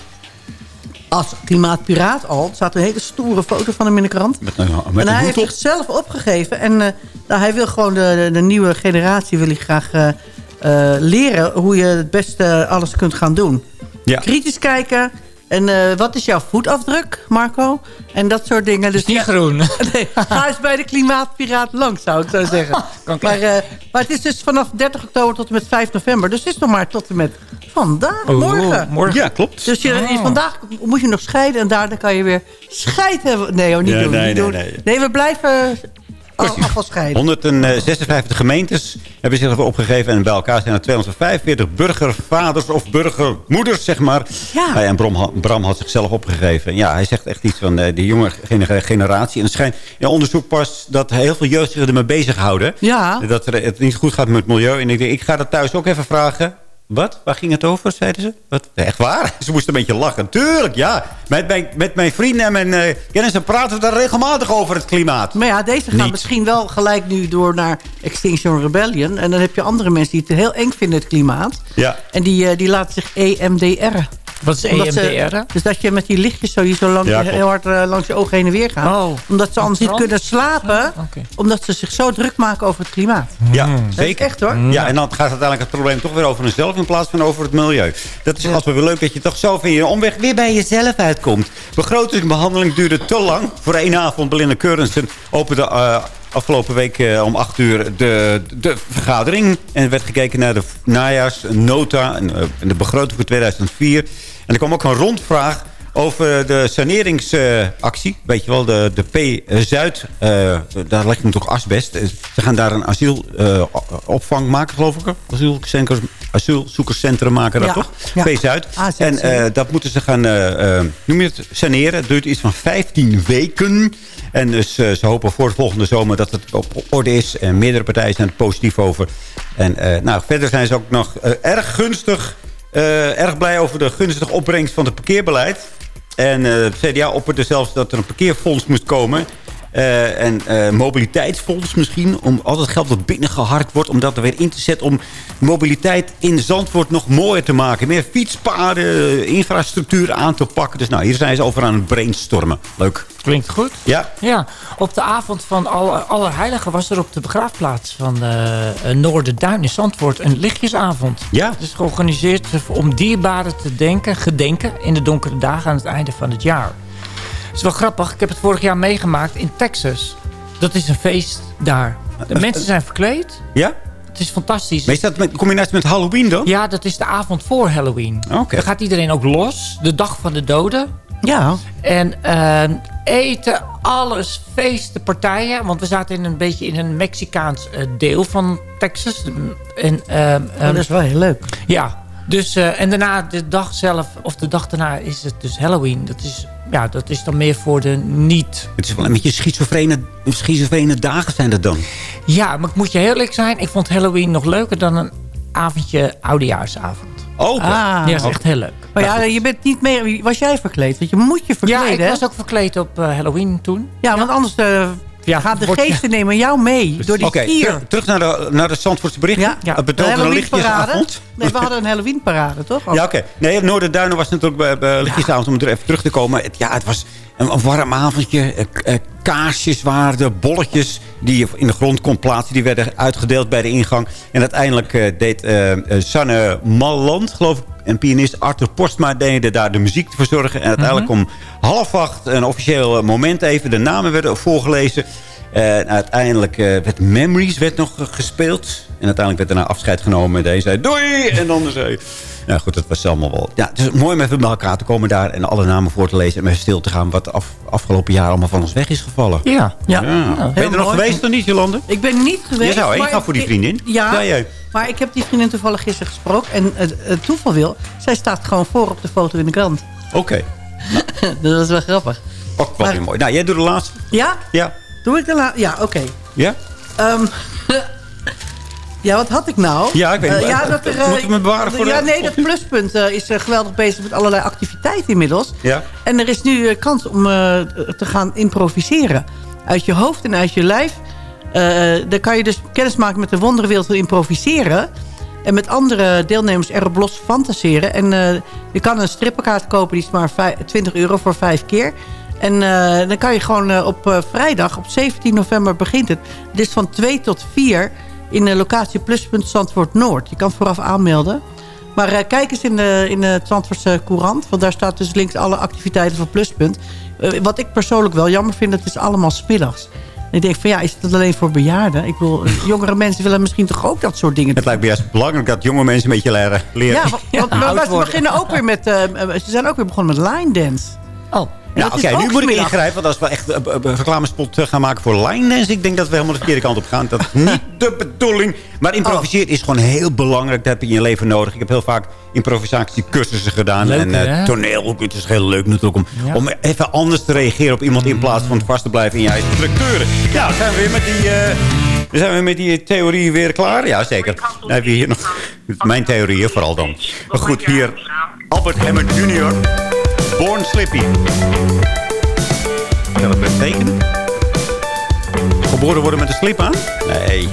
als klimaatpiraat al. Er staat een hele stoere foto van hem in de krant. Met een, met en hij heeft zichzelf opgegeven. En eh, nou, hij wil gewoon de, de, de nieuwe generatie wil hij graag eh, eh, leren... hoe je het beste alles kunt gaan doen. Ja. Kritisch kijken. En eh, wat is jouw voetafdruk, Marco? En dat soort dingen. Dus niet ja, groen. Nee, ga eens bij de klimaatpiraat langs, zou ik zo zeggen. maar, eh, maar het is dus vanaf 30 oktober tot en met 5 november. Dus het is nog maar tot en met vandaag, Oh, morgen. morgen. Ja, klopt. Dus je, Oh. vandaag moet je nog scheiden en daarna kan je weer scheid hebben. Nee, hoor, niet doen. nee, niet nee, doen. nee. nee, we blijven afval scheiden. 156 gemeentes hebben zich ervoor opgegeven. En bij elkaar zijn er 245 burgervaders of burgermoeders, zeg maar. Ja. en Bram, had- Bram had zichzelf opgegeven. Ja, hij zegt echt iets van eh, de jonge gener- generatie. En het schijnt in onderzoek pas dat heel veel jeugd zich ermee bezighouden. Ja. Dat het niet goed gaat met het milieu. En ik denk, ik ga dat thuis ook even vragen. Wat? Waar ging het over, zeiden ze? Wat? Echt waar? Ze moesten een beetje lachen. Tuurlijk, ja. Met mijn, met mijn vrienden en mijn eh, kennissen praten we daar regelmatig over het klimaat. Maar ja, deze gaan Niet. misschien wel gelijk nu door naar Extinction Rebellion. En dan heb je andere mensen die het heel eng vinden, het klimaat. Ja. En die, eh, die laten zich EMDR'en. Wat is ze- EMDR? dus dat je met die lichtjes zo, hier zo lang, Ja, heel hard eh, langs je ogen heen en weer gaat. Oh. Omdat ze anders niet kunnen slapen. Oké. Omdat ze zich zo druk maken over het klimaat. Ja, Dat is zeker. echt hoor. Ja, en dan gaat uiteindelijk het probleem toch weer over hunzelf in plaats van over het milieu. Dat is altijd wel leuk dat je toch zo via je omweg weer bij jezelf uitkomt. Begrotingsbehandeling duurde te lang. Voor één avond Belinda Keurensen opende uh, afgelopen week uh, om acht uur de, de vergadering. En er werd gekeken naar de najaarsnota en uh, de begroting voor 2004. En er kwam ook een rondvraag over de saneringsactie. Weet je wel, de, de P-Zuid. Uh, daar ligt natuurlijk asbest. Ze gaan daar een asielopvang uh, maken, geloof ik. Asielzoekers, asielzoekerscentrum maken, dat ja. toch? Ja. P-Zuid. En uh, dat moeten ze gaan, noem je het, saneren. Het duurt iets van 15 weken. En dus ze hopen voor de volgende zomer dat het op orde is. En meerdere partijen zijn er positief over. En nou, verder zijn ze ook nog erg gunstig... Uh, erg blij over de gunstige opbrengst van het parkeerbeleid. En uh, het CDA opperde zelfs dat er een parkeerfonds moest komen. Uh, en mobiliteitsfonds misschien. Om al dat geld dat binnengeharkt wordt. Om dat er weer in te zetten. Om mobiliteit in Zandvoort nog mooier te maken. Meer fietspaden, infrastructuur aan te pakken. Dus nou, hier zijn ze over aan het brainstormen. Leuk. Klinkt goed. Ja. Ja, op de avond van Aller, Allerheiligen was er op de begraafplaats van uh, Noorderduin in Zandvoort een lichtjesavond. Ja. Het is georganiseerd om dierbaren te denken, gedenken in de donkere dagen aan het einde van het jaar. Het is wel grappig, ik heb het vorig jaar meegemaakt in Texas. Dat is een feest daar. De mensen zijn verkleed. Ja? Het is fantastisch. Maar is dat met combinatie met Halloween dan? Ja, dat is de avond voor Halloween. Oké. Okay. Dan gaat iedereen ook los. De dag van de doden. Ja. En uh, eten, alles, feesten, partijen. Want we zaten in een beetje in een Mexicaans uh, deel van Texas. En, uh, um, oh, dat is wel heel leuk. Ja. Dus, uh, en daarna, de dag zelf, of de dag daarna is het dus Halloween. Dat is, ja, dat is dan meer voor de niet... Het is wel een beetje schizofrene, schizofrene dagen zijn dat dan. Ja, maar ik moet je heel eerlijk zijn. Ik vond Halloween nog leuker dan een avondje oudejaarsavond. Oh, ah, ja, dat is echt heel leuk. Maar ja, je bent niet meer... Was jij verkleed? Want je moet je verkleden, Ja, ik hè? was ook verkleed op uh, Halloween toen. Ja, want anders... Uh, ja, gaat de geesten nemen jou mee door die okay, stier. Ter, terug naar de, naar de Zandvoortse berichten. Ja, ja. Het betoogde een lichtjesavond. Nee, we hadden een Halloween-parade, toch? Ja, oké. Okay. Nee, Noorderduinen was natuurlijk bij, bij lichtjesavond, om er even terug te komen. Het, ja, het was een, warm avondje. Uh, kaarsjes waren bolletjes die je in de grond kon plaatsen. Die werden uitgedeeld bij de ingang. En uiteindelijk uh, deed uh, Sanne Malland, geloof ik, en pianist Arthur Postma deden daar de muziek te verzorgen. En uiteindelijk -hmm. om half acht, een officieel moment even, de namen werden voorgelezen. En uiteindelijk werd Memories werd nog gespeeld. En uiteindelijk werd daarna afscheid genomen. En hij zei doei! En dan zei... Ja goed, dat was allemaal wel... Ja, het is mooi om even bij elkaar te komen daar... en alle namen voor te lezen en even stil te gaan... wat af, afgelopen jaar allemaal van ons weg is gevallen. Ja. ja. ben je er nog geweest dan niet, Jolande? Ik ben niet geweest. Je zou heen gaan voor die vriendin. Ja, ja jij. maar ik heb die vriendin toevallig gisteren gesproken. En het, het toeval wil, zij staat gewoon voor op de foto in de krant. Oké. Okay. Nou. dat is wel grappig. Ook wel weer mooi. Nou, jij doet de laatste. Ja? Ja. Doe ik de laatste? Ja, oké. Okay. Ja? Um, Ja, wat had ik nou? Ja, ik weet niet. Eh, ja, dat er, eh, Moet ik me bewaren voor Ja, nee, dat pluspunt eh, is eh, geweldig bezig met allerlei activiteiten inmiddels. Ja. En er is nu eh, kans om eh, te gaan improviseren. Uit je hoofd en uit je lijf. Eh, dan kan je dus kennis maken met de wonderwereld van improviseren. En met andere deelnemers erop los fantaseren. En eh, je kan een strippenkaart kopen, die is maar vij- 20 euro voor vijf keer. En eh, dan kan je gewoon eh, op eh, vrijdag, op 17 november begint het. Het is van 2 tot 4 in de locatie Pluspunt Zandvoort Noord. Je kan vooraf aanmelden. Maar eh, kijk eens in de, in de Zandvoortse Courant. Want daar staat dus links alle activiteiten van Pluspunt. Eh, wat ik persoonlijk wel jammer vind, het is allemaal smiddags. En ik denk van ja, is het alleen voor bejaarden? Ik bedoel, eh, jongere mensen willen misschien toch ook dat soort dingen Het lijkt me juist belangrijk dat jonge mensen een beetje leren. leren. Ja, want, ze beginnen ook weer met... eh, eh, ze zijn ook weer begonnen met line dance. Oh. Ja, oké, nu moet ik ingrijpen. Want als we echt een uh, reclamespot eh, gaan maken voor line dance... ik denk dat we helemaal de verkeerde kant op gaan. Dat is niet de bedoeling. Maar improviseren is gewoon heel belangrijk. Dat heb je in je leven nodig. Ik heb heel vaak improvisatiecursussen gedaan. Leuk, en eh, hè? toneel. Het is heel leuk natuurlijk om, Ja. om even anders te reageren op iemand... in plaats van vast te blijven in je eigen structuren. Ja, dan zijn we weer met die... eh, dan zijn we met die theorie weer klaar? Ja, zeker. Dan hebben we hier nog mijn theorieën vooral dan. Maar goed, hier Albert Hammond Jr. Born Slippy. Kan dat betekenen? Geboren worden met een slip aan? Nee.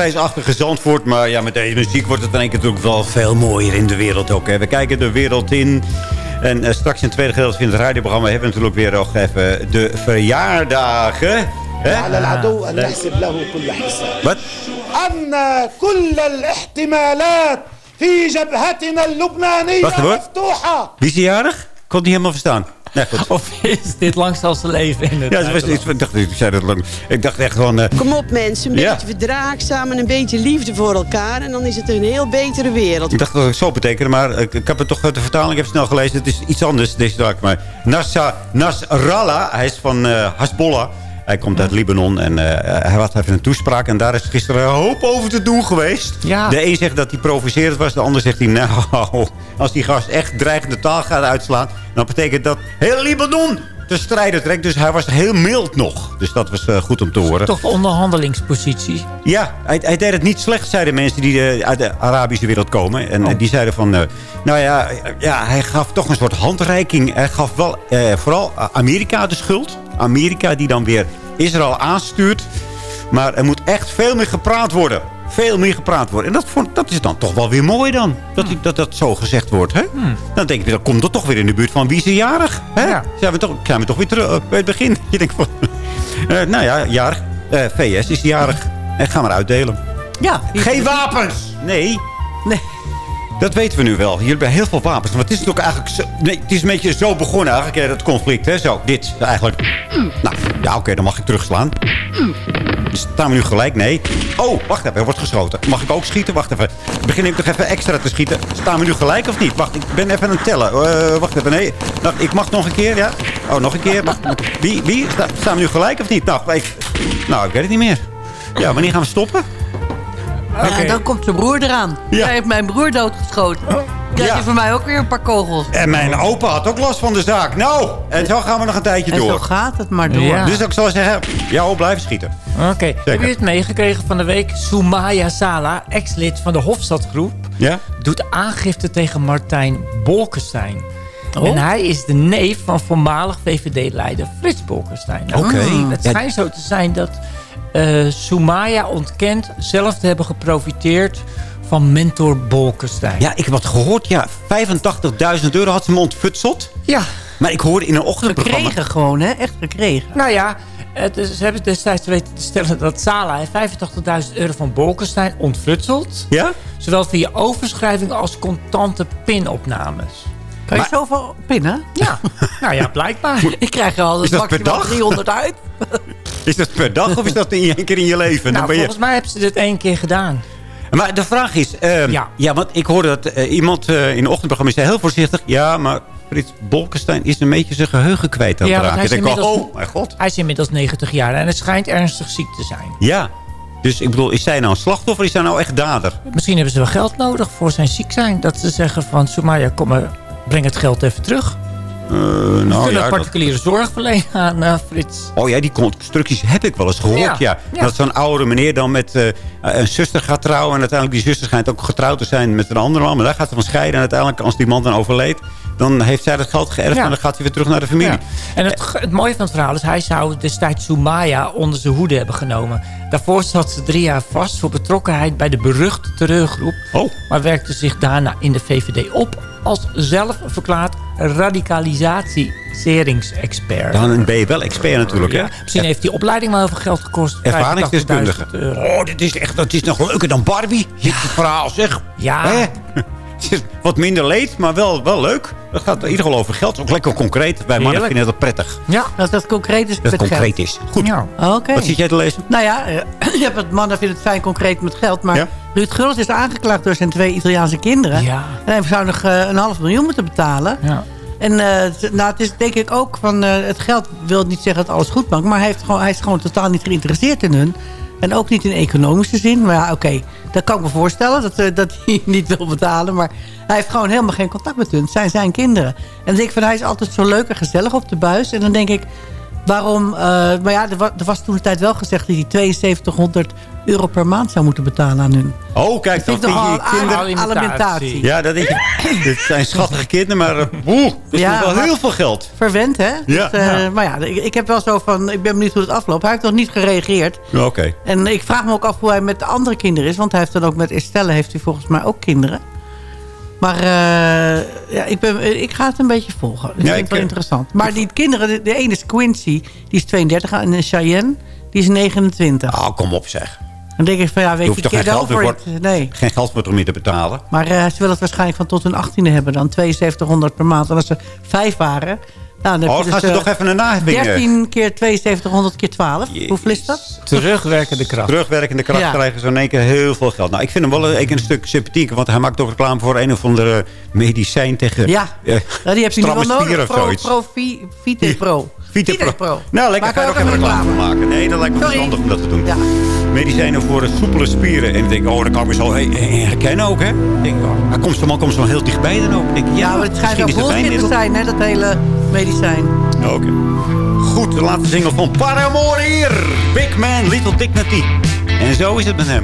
grijsachtige Zandvoort. Maar ja, met deze muziek wordt het in één keer natuurlijk wel veel mooier in de wereld ook. Hè. We kijken de wereld in. En eh, straks in het tweede gedeelte van het radioprogramma... hebben we natuurlijk weer nog even de verjaardagen. Hè? على العدو أن نحسب له كل حساب Wat? أن كل الاحتمالات في جبهتنا اللبنانية Wacht even. مفتوحة Wie is die jarig? Ik kon het niet helemaal verstaan. Nee. Of is dit langs als leven in het Ja, was, ik, dacht, ik, zei dat lang. ik dacht echt gewoon... eh, Kom op mensen, een Ja. beetje verdraagzaam en een beetje liefde voor elkaar. En dan is het een heel betere wereld. Ik dacht dat het zo betekende, maar ik, ik heb het toch de vertaling heb snel gelezen. Het is iets anders deze dag. Maar Nasrallah, hij is van eh Hezbollah. Hij komt uit Libanon en eh, hij had even een toespraak. En daar is gisteren een hoop over te doen geweest. Ja. De een zegt dat hij provocerend was. De ander zegt hij, nou, als die gast echt dreigende taal gaat uitslaan... dan betekent dat heel Libanon te strijden trekt. Dus hij was heel mild nog. Dus dat was eh, goed om te horen. Toch onderhandelingspositie. Ja, hij, hij deed het niet slecht, zeiden mensen die eh, uit de Arabische wereld komen. En eh, die zeiden van, nou ja, ja, hij gaf toch een soort handreiking. Hij gaf wel vooral Amerika de schuld. Amerika die dan weer Israël aanstuurt. Maar er moet echt veel meer gepraat worden. Veel meer gepraat worden. En dat, vond, dat is dan toch wel weer mooi dan. Dat die- dat, dat zo gezegd wordt. Hè? Dan denk je, dan komt dat toch weer in de buurt van wie is er jarig? Hè? Zijn, we toch, zijn we toch weer terug eh, bij het begin? Je denkt van, eh, nou ja, jarig. Eh, VS is jarig. En gaan maar uitdelen. Ja. Geen wapens! Nee. Nee. Dat weten we nu wel. Hier hebben heel veel wapens. Maar het is eigenlijk... Nee, het is een beetje zo begonnen eigenlijk, dat conflict. Hè? Zo, dit eigenlijk. Nou, ja, oké, dan mag ik terugslaan. Staan we nu gelijk? Nee. Oh, wacht even, er wordt geschoten. Mag ik ook schieten? Wacht even. Begin ik nog even extra te schieten. Staan we nu gelijk of niet? Wacht, ik ben even aan het tellen. Eh, wacht even, nee. Ik mag nog een keer, ja? Oh, nog een keer. Wacht, wie? Wie? Sta- staan we nu gelijk of niet? Nou, ik, nou, ik weet het niet meer. Ja, wanneer gaan we stoppen? Ja, dan komt zijn broer eraan. Hij heeft mijn broer doodgeschoten. Krijg je Ja. van mij ook weer een paar kogels. En mijn opa had ook last van de zaak. Nou, en zo gaan we nog een tijdje En door. zo gaat het maar door. Ja. Dus ik zou zeggen, ja, hoor, blijven schieten. Oké, heb je het meegekregen van de week? Soumaya Sala, ex-lid van de Hofstadgroep... Ja? doet aangifte tegen Martijn Bolkestein. Oh. En hij is de neef van voormalig VVD-leider Frits Bolkestein. Nou, Oké. Het Ja. schijnt zo te zijn dat eh Soumaya ontkent zelf te hebben geprofiteerd van mentor Bolkestein. Ja, ik heb wat gehoord. Ja, 85.000 euro had ze me ontfutseld. Ja. Maar ik hoorde in een ochtendprogramma... Gekregen gewoon, hè? Echt gekregen. Nou ja, het is- ze hebben destijds weten te stellen dat Sala heeft 85.000 euro van Bolkestein ontfutseld. Ja? Zowel via overschrijving als contante pinopnames. Kan je zoveel pinnen? Ja, nou ja, blijkbaar. Ik krijg er al maximaal dag? 300 uit. Is dat per dag of is dat in één keer in je leven? Nou, je... volgens mij hebben ze dit één keer gedaan. Maar de vraag is... ehm, Ja. ja. want ik hoorde dat eh, iemand eh, in een ochtendprogramma zei heel voorzichtig... Ja, maar Frits Bolkestein is een beetje zijn geheugen kwijt aan het Ja, want raken. hij Ik is denk, oh, mijn god. Hij is inmiddels 90 jaar en het schijnt ernstig ziek te zijn. Ja. Dus ik bedoel, is zij nou een slachtoffer? Is zij nou echt dader? Misschien hebben ze wel geld nodig voor zijn ziek zijn. Dat ze zeggen van, Sumaya, kom maar, breng het geld even terug. Eh, nou kunnen ja, dat- particuliere zorg verlenen aan eh, Frits. Oh ja, die constructies heb ik wel eens gehoord. Ja, Ja, ja. Dat zo'n oude meneer dan met eh, een zuster gaat trouwen. En uiteindelijk die zuster schijnt ook getrouwd te zijn met een andere man. Maar daar gaat ze van scheiden. En uiteindelijk, als die man dan overleed... dan heeft zij dat geld geërfd. Ja. En dan gaat hij weer terug naar de familie. Ja. En het, ge- het mooie van het verhaal is... hij zou destijds Sumaya onder zijn hoede hebben genomen. Daarvoor zat ze drie jaar vast voor betrokkenheid... bij de beruchte terreurgroep. Oh. Maar werkte zich daarna in de VVD op... als zelfverklaard radicaliseringsexpert. Dan ben je wel expert natuurlijk. Ja, Hè? misschien heeft die opleiding wel heel veel geld gekost. Ervaringsdeskundige. 85.000 euro. Oh, dit is echt dat is nog leuker dan Barbie. Dit verhaal zeg. Ja. Hè? Het is Wat minder leed, maar wel, wel leuk. Dat gaat in ieder geval over geld. Ook lekker concreet. Wij mannen Heerlijk. vinden dat prettig. Ja. Dat dat concreet is Dat het concreet geld. is. Goed. Ja. Oké. Wat zit jij te lezen? Nou ja, je hebt het mannen vinden het fijn concreet met geld. Maar Ja? Ruud Gullit is aangeklaagd door zijn twee Italiaanse kinderen. Ja. En hij zou nog eh, een half miljoen moeten betalen. Ja. En eh, het- nou, het is denk ik ook van... eh, het geld wil niet zeggen dat alles goed maakt. Maar hij, heeft gewoon, hij is gewoon totaal niet geïnteresseerd in hun. En ook niet in economische zin. Maar ja, oké. dat kan ik me voorstellen. Dat, eh, dat hij niet wil betalen. Maar hij heeft gewoon helemaal geen contact met hun. Het zijn zijn kinderen. En dan denk ik van... Hij is altijd zo leuk en gezellig op de buis. En dan denk ik... waarom... eh, maar ja, er was, er was toen de tijd wel gezegd... dat hij 7200 euro per maand zou moeten betalen aan hun. Oh, kijk, Dat vind je kinderen... alimentatie. Ja, dat je. Dit zijn schattige kinderen, maar eh, oeh, dat is Ja, wel heel veel geld. Verwend, hè? Ja. Dus, eh, Ja. Maar ja, ik, ik heb wel zo van... Ik ben benieuwd hoe het afloopt. Hij heeft nog niet gereageerd. Oké. En ik vraag me ook af hoe hij met de andere kinderen is. Want hij heeft dan ook met Estelle heeft hij volgens mij ook kinderen. Maar eh, ja, ik, ben, ik ga het een beetje volgen. Ik Ja, vind ik, wel eh, interessant. Maar die kinderen, de, de ene is Quincy, die is 32. En Cheyenne, die is 29. Oh, kom op zeg. Dan denk ik van ja, Je weet hoeft je, toch geen geld, meer voor. Nee. geen geld voor om meer te betalen? Maar eh, ze willen het waarschijnlijk van tot hun 18e hebben dan. 7200 per maand. En als ze vijf waren... Nou, dan heb Oh, gaan dus, ze eh, toch even een naheffing, 13 keer 7200 keer 12. Hoeveel is dat? Terugwerkende kracht. Terugwerkende kracht Ja. krijgen ze in één keer heel veel geld. Nou, ik vind hem wel een, een stuk sympathieker. Want hij maakt toch reclame voor een of andere medicijn tegen... Ja. eh, Nou, die heb je nu wel nodig. Pro, pro, Vite Pro. Vite Pro. Nou, lekker. Ga je ook even reclame van maken. Nee, dat lijkt me verstandig om dat te doen. Ja. Medicijnen voor soepele spieren. En ik denk, oh, dat kan ik me zo he- he- herkennen ook, hè. Ik denk, oh, hij komt zo, man komt zo heel dichtbij dan ook. Ik denk, Ja, maar het schijnt ook het bullshit zijn, hè, dat hele medicijn. Oké. Goed, de laatste single van Paramore hier. Big Man, Little Dignity. En zo is het met hem.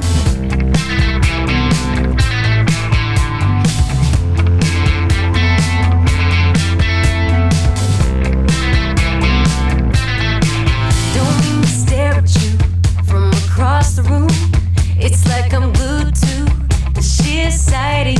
The room. It's like I'm glued to the sheer sight of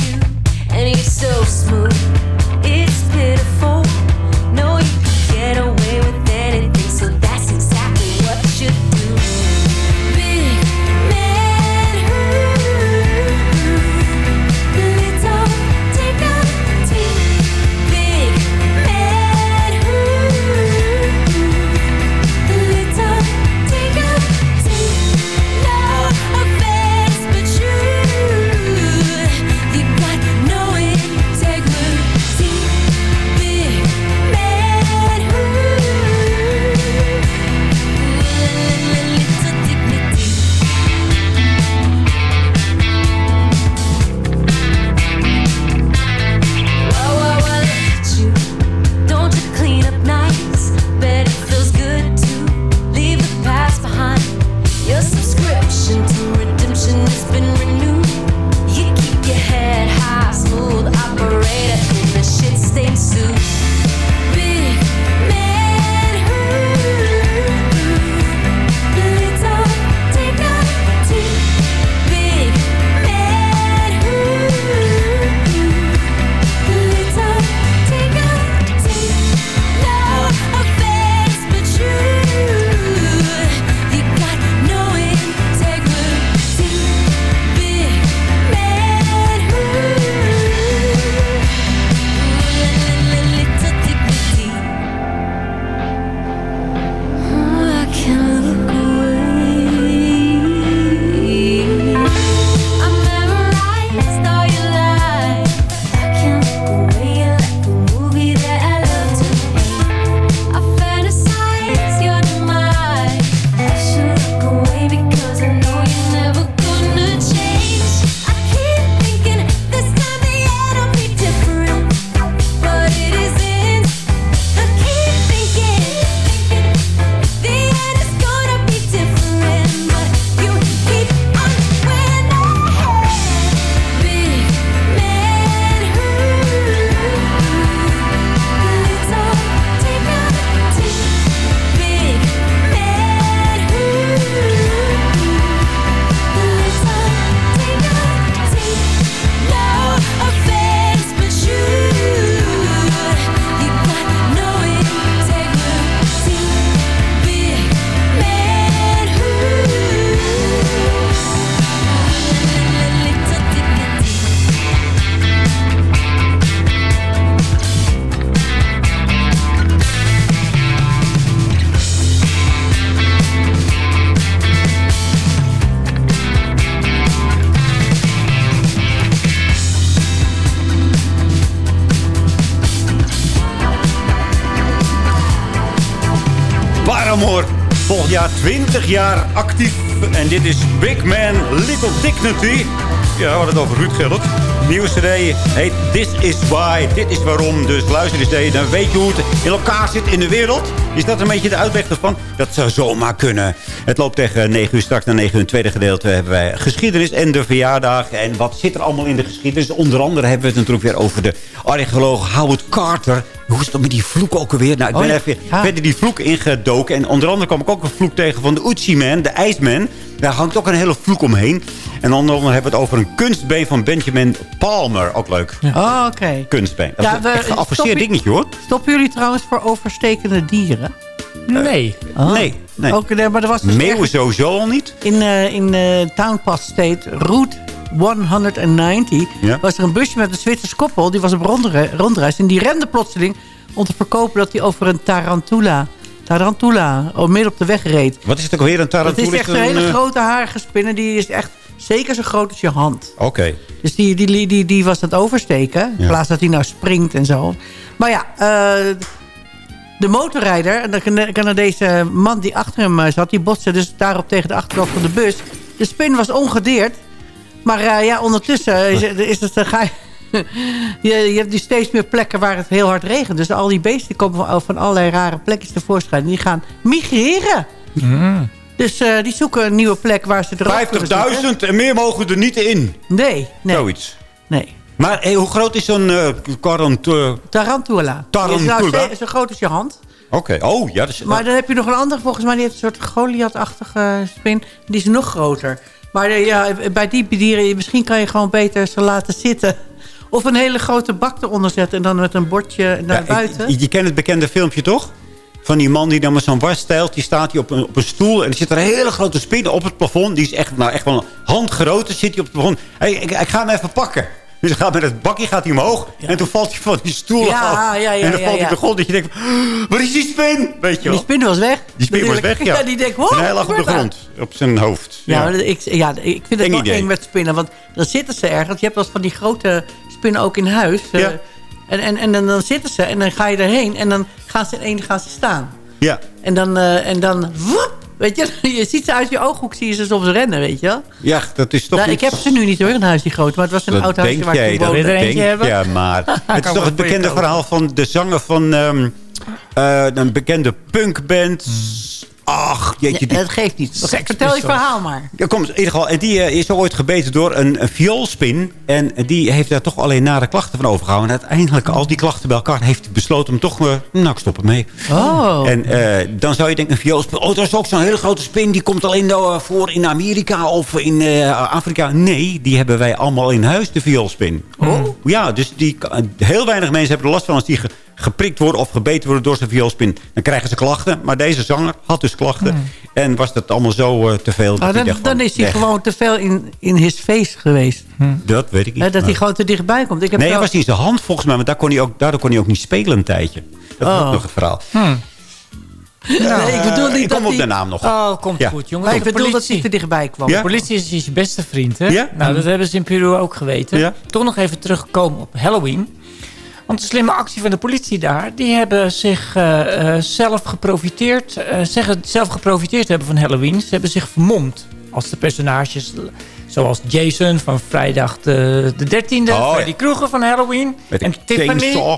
20 jaar actief. En dit is Big Man Little Dignity. Ja, we hadden het over Ruud Gillot. Nieuwe cd heet This Is Why. Dit is waarom. Dus luister eens, dan weet je hoe het in elkaar zit in de wereld. Is dat een beetje de uitweg ervan? Dat zou zomaar kunnen. Het loopt tegen 9 uur straks naar 9 uur. In het tweede gedeelte hebben wij geschiedenis en de verjaardag. En wat zit er allemaal in de geschiedenis? Onder andere hebben we het natuurlijk weer over de archeoloog Howard Carter. Hoe is het met die vloek ook alweer? Nou, ik ben Oh ja. even Ja. verder die vloek ingedoken. En onder andere kwam ik ook een vloek tegen van de Uzi-man, de IJsman. Daar hangt ook een hele vloek omheen. En onder andere hebben we het over een kunstbeen van Benjamin Palmer. Ook leuk. Oh, oké. Kunstbeen. Dat Ja, is we- een geavanceerd dingetje hoor. Stoppen jullie trouwens voor overstekende dieren? Nee. Oh. Nee, nee. Ook, nee, maar er was dus Meeuwen sowieso al niet. in, eh in eh, Town Pass State, Route 190... Ja. was er een busje met een Zwitsers koppel. Die was op rondre- rondreis. En die rende plotseling om te verkopen dat hij over een tarantula... Tarantula, oh, midden op de weg reed. Wat is het ook weer een Het tarantula? is echt een hele grote harige spinner. Die is echt zeker zo groot als je hand. Oké. Dus die, die, die, die was aan het oversteken. In Ja. plaats dat hij nou springt en zo. Maar ja, eh, de motorrijder, en de Canadese man die achter hem eh, zat... die botste dus daarop tegen de achterkant van de bus. De spin was ongedeerd. Maar eh, ja, ondertussen is, is het... eh, ga je, je, hebt nu steeds meer plekken waar het heel hard regent. Dus al die beesten komen van, van allerlei rare plekjes tevoorschijn. En die gaan migreren. Dus eh, die zoeken een nieuwe plek waar ze zitten. 50.000 en meer mogen er niet in. Nee, nee. Zoiets. Nee. Maar hey, hoe groot is zo'n eh tarantula? Tarantula. Tarantula. Die is nou zo groot als je hand. Oké, oh ja. Dat is, Maar dan heb je nog een andere, volgens mij, die heeft een soort Goliath-achtige spin. Die is nog groter. Maar eh, ja, bij die dieren, misschien kan je gewoon beter ze laten zitten. Of een hele grote bak eronder zetten en dan met een bordje naar Ja, buiten. Je, je kent het bekende filmpje toch? Van die man die dan met zo'n was stijlt. Die staat hier op een, op een stoel. En er zit er een hele grote spin op het plafond. Die is echt, nou, echt wel een handgroot. Dan zit hij op het plafond. Hey, ik, ik ga hem even pakken. Dus hij gaat met het bakje gaat hij omhoog. En toen valt hij van die stoel Ja, af. ja, ja, en dan ja, valt hij op de grond. Dat je denkt, waar is die spin? Weet je wel. Die spin was weg. Die spin was weg, ja. die denkt, wow, en hij lag op de grond. Op zijn hoofd. Ja, ik, ja, ik vind het wel eng met spinnen. Want dan zitten ze ergens. Je hebt wel eens van die grote spinnen ook in huis. Ja. en, en, en dan, dan zitten ze en dan ga je erheen. En dan gaan ze in één gaan ze staan. Ja. En dan, eh, en dan woep, weet je, je ziet ze uit je ooghoek, zie je ze soms rennen, weet je wel. Ja, dat is toch Nou, ik heb ze nu niet hoor, een huis die groot. Maar het was een Dat oud huisje denk waar jij, ik toen dat woonde. denk jij maar. Het is toch het bekende verhaal van de zanger van ehm, eh, een bekende punkband. Ach, jeetje. Dat geeft niet. Vertel je verhaal maar. Ja, kom, in ieder geval, en die eh, is ooit gebeten door een, een vioolspin. En die heeft daar toch alleen nare klachten van overgehouden. En uiteindelijk, al die klachten bij elkaar, heeft hij besloten om toch... eh, nou, ik stop ermee. Oh. En eh, dan zou je denken, een vioolspin... Oh, dat is ook zo'n hele grote spin. Die komt alleen eh, voor in Amerika of in eh, Afrika. Nee, die hebben wij allemaal in huis, de vioolspin. Oh. Ja, dus die, heel weinig mensen hebben er last van als die geprikt worden of gebeten worden door zijn vioolspin. Dan krijgen ze klachten. Maar deze zanger had dus klachten. En was dat allemaal zo eh, te veel. dat Ah, dan, dan is hij weg. gewoon te veel in, in his face geweest. Dat weet ik niet. Hè, dat hij Maar- gewoon te dichtbij komt. Ik heb Nee, hij was niet zijn hand volgens mij. Want daar kon hij ook, daardoor kon hij ook niet spelen een tijdje. Dat is Oh. ook nog het verhaal. nee, ik bedoel niet ik kom dat op hij- de naam nog. Oh, komt Ja. goed, jongen. Maar ik bedoel dat hij te dichtbij kwam. Ja? De politie is je beste vriend, hè? Ja? Nou, dat hebben ze in Peru ook geweten. Ja. Toch nog even terugkomen op Halloween. Want de slimme actie van de politie daar... die hebben zich eh, eh, zelf geprofiteerd... eh, zeggen zelf geprofiteerd hebben van Halloween. Ze hebben zich vermomd als de personages... zoals Jason van vrijdag de, de 13e... Oh, ja. Freddy Krueger van Halloween... Met en Tiffany... chainsaw.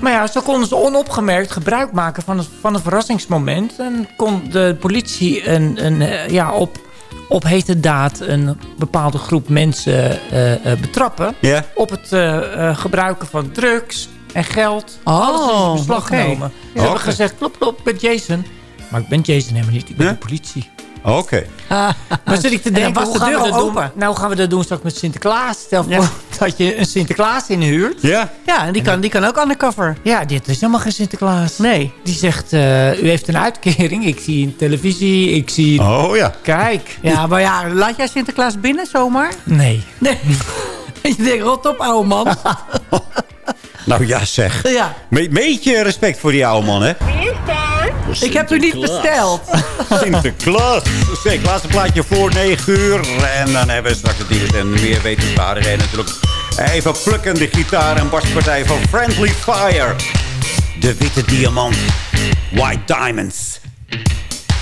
Maar ja, zo konden ze onopgemerkt gebruik maken van een, van een verrassingsmoment. En kon de politie een, een, ja, op, op hete daad een bepaalde groep mensen eh, eh, betrappen. Ja. Op het eh, eh, gebruiken van drugs en geld. Alles is in beslag genomen. Ze hebben gezegd, klop, klop, ik ben Jason. Maar ik ben Jason helemaal niet, ik ben de politie. Oké. Maar zit ik te denken, was hoe de gaan we deur dat doen? open. Nou, hoe gaan we dat doen straks met Sinterklaas? Stel voor Ja. Dat je een Sinterklaas inhuurt. Ja. Ja, en die kan, die kan ook undercover. Ja, dit is helemaal geen Sinterklaas. Nee. Die zegt, eh, u heeft een uitkering. Ik zie in televisie, ik zie... Oh ja. Kijk. Ja, maar ja, laat jij Sinterklaas binnen zomaar? Nee. Nee. je denkt, rot op, ouwe man. Nou ja, zeg. ja. Me beetje respect voor die oude man, hè? Ik heb u niet besteld. Sinterklaas. Zeker, laatste plaatje voor 9 uur. En dan hebben we straks het en meer wetenswaardigheden natuurlijk. Even plukkende gitaar en baspartij van Friendly Fire. De witte diamant. White Diamonds.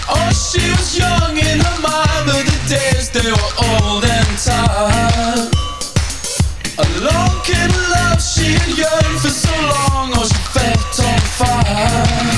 Oh, she was young in her mind, but the days they were old and tired. A long kid love she had yearned for so long, oh, she felt on fire.